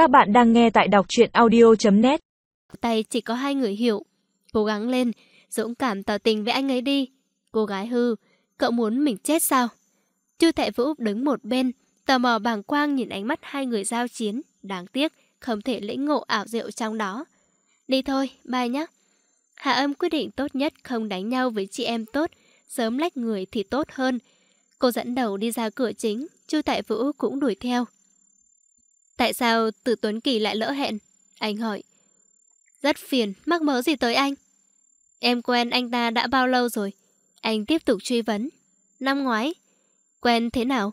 Các bạn đang nghe tại đọc truyện audio.net Tay chỉ có hai người hiểu. Cố gắng lên, dũng cảm tỏ tình với anh ấy đi. Cô gái hư, cậu muốn mình chết sao? Chu Thệ Vũ đứng một bên, tò mò bàng quang nhìn ánh mắt hai người giao chiến. Đáng tiếc, không thể lĩnh ngộ ảo diệu trong đó. Đi thôi, bye nhé. Hạ âm quyết định tốt nhất không đánh nhau với chị em tốt, sớm lách người thì tốt hơn. Cô dẫn đầu đi ra cửa chính, Chu Tại Vũ cũng đuổi theo. Tại sao Tử Tuấn Kỳ lại lỡ hẹn? Anh hỏi. Rất phiền, mắc mớ gì tới anh? Em quen anh ta đã bao lâu rồi? Anh tiếp tục truy vấn. Năm ngoái. Quen thế nào?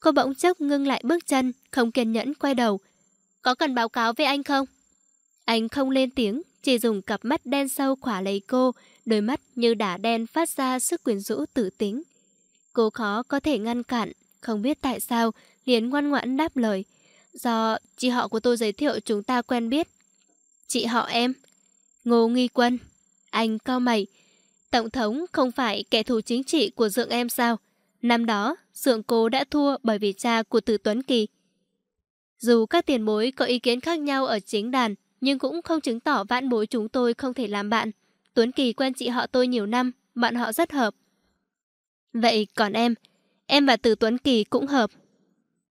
Cô bỗng chốc ngưng lại bước chân, không kiên nhẫn quay đầu. Có cần báo cáo với anh không? Anh không lên tiếng, chỉ dùng cặp mắt đen sâu khỏa lấy cô, đôi mắt như đả đen phát ra sức quyến rũ tử tính. Cô khó có thể ngăn cản, không biết tại sao, liền ngoan ngoãn đáp lời. Do chị họ của tôi giới thiệu chúng ta quen biết. Chị họ em? Ngô Nghi Quân. Anh cao mày. Tổng thống không phải kẻ thù chính trị của dượng em sao? Năm đó, dượng cô đã thua bởi vì cha của Tử Tuấn Kỳ. Dù các tiền bối có ý kiến khác nhau ở chính đàn, nhưng cũng không chứng tỏ vãn bối chúng tôi không thể làm bạn. Tuấn Kỳ quen chị họ tôi nhiều năm, bạn họ rất hợp. Vậy còn em, em và Từ Tuấn Kỳ cũng hợp.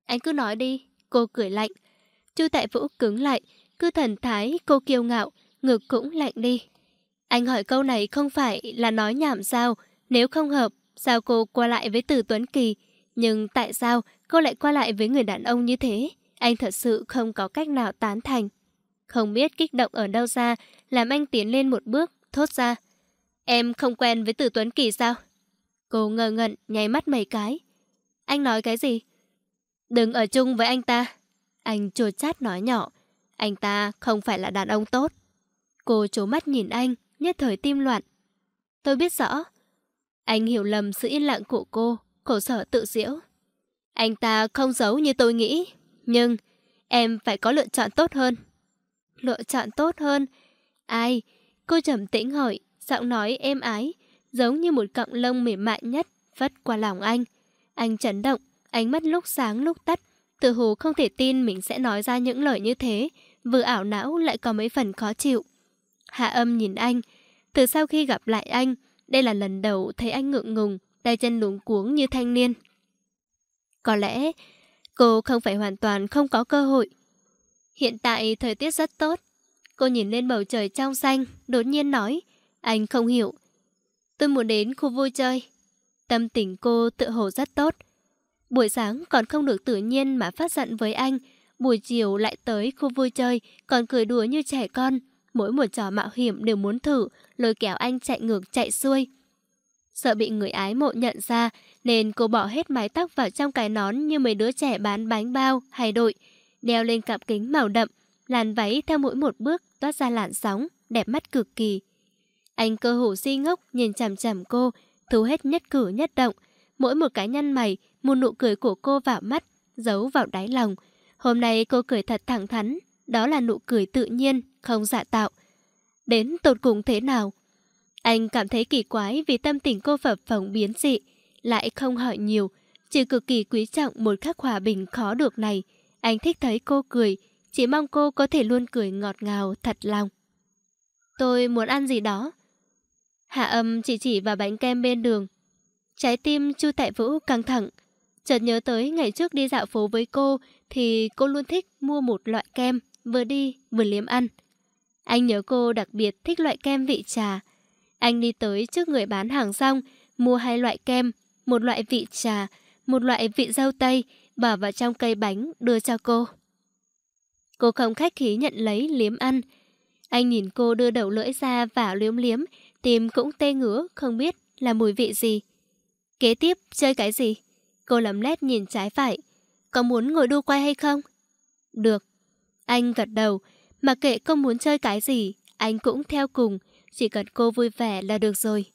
Anh cứ nói đi, cô cười lạnh. Chu Tại Vũ cứng lại, cứ thần thái cô kiêu ngạo, ngực cũng lạnh đi. Anh hỏi câu này không phải là nói nhảm sao, nếu không hợp, sao cô qua lại với Từ Tuấn Kỳ? Nhưng tại sao cô lại qua lại với người đàn ông như thế? Anh thật sự không có cách nào tán thành. Không biết kích động ở đâu ra, làm anh tiến lên một bước, thốt ra. Em không quen với Từ Tuấn Kỳ sao? Cô ngờ ngẩn, nháy mắt mấy cái. Anh nói cái gì? Đừng ở chung với anh ta. Anh chua chát nói nhỏ. Anh ta không phải là đàn ông tốt. Cô trố mắt nhìn anh, nhất thời tim loạn. Tôi biết rõ. Anh hiểu lầm sự yên lặng của cô, khổ sở tự diễu. Anh ta không giấu như tôi nghĩ, nhưng em phải có lựa chọn tốt hơn. Lựa chọn tốt hơn? Ai? Cô trầm tĩnh hỏi, giọng nói êm ái, giống như một cọng lông mềm mại nhất vất qua lòng anh. Anh chấn động, ánh mắt lúc sáng lúc tắt, tự hồ không thể tin mình sẽ nói ra những lời như thế, vừa ảo não lại có mấy phần khó chịu. Hạ âm nhìn anh, từ sau khi gặp lại anh, đây là lần đầu thấy anh ngượng ngùng, tay chân luống cuống như thanh niên. Có lẽ cô không phải hoàn toàn không có cơ hội. Hiện tại thời tiết rất tốt. Cô nhìn lên bầu trời trong xanh, đột nhiên nói, anh không hiểu. Tôi muốn đến khu vui chơi. Tâm tình cô tự hồ rất tốt. Buổi sáng còn không được tự nhiên mà phát giận với anh. Buổi chiều lại tới khu vui chơi, còn cười đùa như trẻ con. Mỗi một trò mạo hiểm đều muốn thử, lôi kéo anh chạy ngược chạy xuôi. Sợ bị người ái mộ nhận ra, nên cô bỏ hết mái tóc vào trong cái nón như mấy đứa trẻ bán bánh bao hay đội. Đeo lên cặp kính màu đậm, làn váy theo mỗi một bước toát ra làn sóng, đẹp mắt cực kỳ. Anh cơ hồ si ngốc nhìn chằm chằm cô, thú hết nhất cử nhất động. Mỗi một cái nhăn mày, một nụ cười của cô vào mắt, giấu vào đáy lòng. Hôm nay cô cười thật thẳng thắn, đó là nụ cười tự nhiên, không giả tạo. Đến tột cùng thế nào? Anh cảm thấy kỳ quái vì tâm tình cô phập phồng biến dị, lại không hỏi nhiều, chỉ cực kỳ quý trọng một khắc hòa bình khó được này. Anh thích thấy cô cười, chỉ mong cô có thể luôn cười ngọt ngào, thật lòng. Tôi muốn ăn gì đó. Hạ âm chỉ chỉ vào bánh kem bên đường. Trái tim Chu Tại Vũ căng thẳng. Chợt nhớ tới ngày trước đi dạo phố với cô thì cô luôn thích mua một loại kem, vừa đi vừa liếm ăn. Anh nhớ cô đặc biệt thích loại kem vị trà. Anh đi tới trước người bán hàng xong, mua hai loại kem, một loại vị trà, một loại vị dâu tây, bỏ vào trong cây bánh đưa cho cô. Cô không khách khí nhận lấy liếm ăn. Anh nhìn cô đưa đầu lưỡi ra và liếm liếm, tim cũng tê ngứa, không biết là mùi vị gì. Kế tiếp, chơi cái gì? Cô lấm lét nhìn trái phải. Có muốn ngồi đu quay hay không? Được. Anh gật đầu. Mà kệ cô muốn chơi cái gì, anh cũng theo cùng. Chỉ cần cô vui vẻ là được rồi.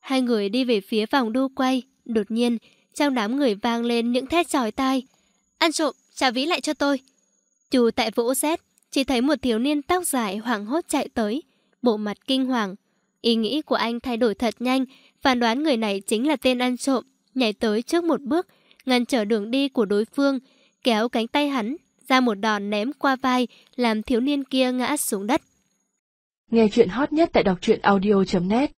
Hai người đi về phía vòng đu quay. Đột nhiên, trong đám người vang lên những thét chói tai. Ăn trộm, trả ví lại cho tôi. Chú tại vỗ xét, chỉ thấy một thiếu niên tóc dài hoảng hốt chạy tới. Bộ mặt kinh hoàng, Ý nghĩ của anh thay đổi thật nhanh, phán đoán người này chính là tên ăn trộm, nhảy tới trước một bước, ngăn trở đường đi của đối phương, kéo cánh tay hắn, ra một đòn ném qua vai, làm thiếu niên kia ngã xuống đất. Nghe chuyện hot nhất tại đọc truyện audio.net